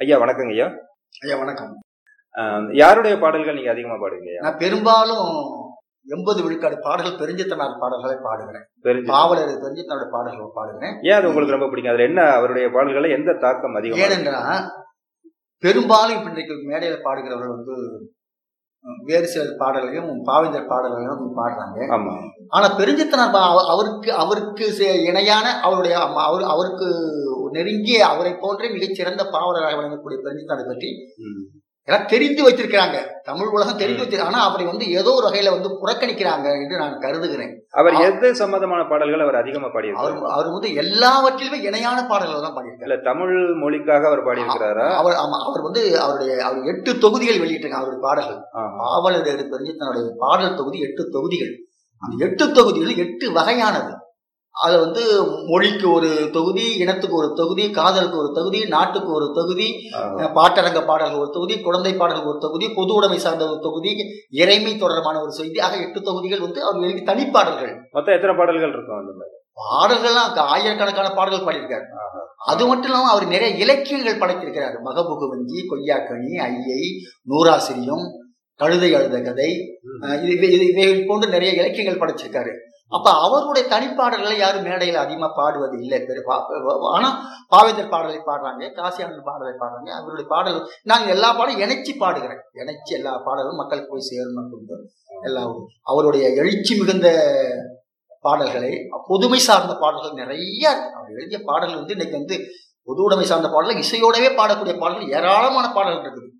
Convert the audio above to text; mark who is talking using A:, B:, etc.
A: ஐயா வணக்கங்க ஐயா.
B: ஐயா வணக்கம்.
A: யாருடைய பாடல்கள் நீங்க அதிகமா பாடுவீங்க
B: நான் பெரும்பாலும் எண்பது விழுக்காடு பாடல்கள் பெருஞ்சித்தனார் பாடல்களை பாடுகிறேன். பாவலர் பெருஞ்சித்தனார் பாடல்களை பாடுகிறேன்.
A: ஏன் அது உங்களுக்கு ரொம்ப பிடிக்கும்? அதுல என்ன அவருடைய பாடல்கள்ல எந்த தாக்கம் அதிகம்
B: ஏனென்றா பெரும்பாலும் இப்ப இன்றைக்கு மேடையில பாடுகிறவர்கள் வந்து வேறு சில பாடல்களையும் பாவேந்தர் பாடல்களையும் பாடுறாங்க ஆனா பெருஞ்சித்தனார் அவருக்கு அவருக்கு இணையான அவருடைய அம்மா- அவர் அவருக்கு நெருங்கிய அவரை போன்றே மிகச்சிறந்த பாவலராக விளங்கக்கூடிய பெருஞ்சித்தனாரை பற்றி. எல்லாம் தெரிந்து வைத்திருக்கிறாங்க. தமிழ் உலகம் தெரிந்து வைத்திரு ஆனா அவரை வந்து ஏதோ ஒரு வகையில வந்து புறக்கணிக்கிறாங்க என்று நான் கருதுகிறேன்.
A: அவர் எது சம்பந்தமான பாடல்கள் அவர் அதிகமா
B: அவர்
A: பாடியிருக்காரு
B: அவர் வந்து எல்லாவற்றிலுமே இணையான பாடல்கள் தான் பாடியிருக்காரு.
A: இல்ல தமிழ் மொழிக்காக அவர் பாடியிருக்கிறாரா?
B: அவர் ஆமா அவர் வந்து அவருடைய அவர் எட்டு தொகுதிகள் வெளியிட்டிருக்காங்க அவருடைய பாடல்கள். பாவலர் பெருஞ்சு தன்னுடைய பாடல் தொகுதி எட்டு தொகுதிகள். அந்த எட்டு தொகுதிகள் எட்டு வகையானது. அது வந்து மொழிக்கு ஒரு தொகுதி இனத்துக்கு ஒரு தொகுதி காதலுக்கு ஒரு தொகுதி நாட்டுக்கு ஒரு தொகுதி. பாட்டரங்க பாடல்கள் ஒரு தொகுதி குழந்தை பாடல்கள் ஒரு தொகுதி பொது உடைமை சார்ந்த ஒரு தொகுதி இறைமை தொடர்பான ஒரு செய்தி ஆக எட்டு தொகுதிகள் வந்து அவர் எழுதி தனிப்பாடல்கள்.
A: மொத்தம் எத்தனை பாடல்கள் இருக்கும் அந்த
B: பாடல்கள்லாம் ஆயிரக்கணக்கான பாடல்கள் பாடியிருக்காரு. அது மட்டும் இல்லாம அவர் நிறைய இலக்கியங்கள் படைத்திருக்கிறார். மகபுகுவஞ்சி கொய்யாக்கனி ஐயை நூறாசிரியம் கழுதை அழுத கதை இது இது- போன்று நிறைய இலக்கியங்கள் படைச்சிருக்காரு. அப்ப அவருடைய தனிப்பாடல்களை யாரும் மேடையில் அதிகமா பாடுவது இல்லை. பா- ஆனா பாவேந்தர் பாடலை பாடுறாங்க காசியானந்த பாடலை பாடுறாங்க. அவருடைய பாடல் நான் எல்லா பாடலும் இணைச்சி பாடுகிறேன். இணைச்சி எல்லா பாடலும் மக்களுக்கு போய் சேரணும் கொண்டு எல்லா அவருடைய எழுச்சி மிகுந்த பாடல்களை பொதுமை சார்ந்த பாடல்கள் நிறைய அவர் எழுதிய பாடல்கள் வந்து இன்னைக்கு வந்து பொது உடைமை சார்ந்த பாடல்கள் இசையோடவே பாடக்கூடிய பாடல்கள் ஏராளமான பாடல்கள் இருக்குது.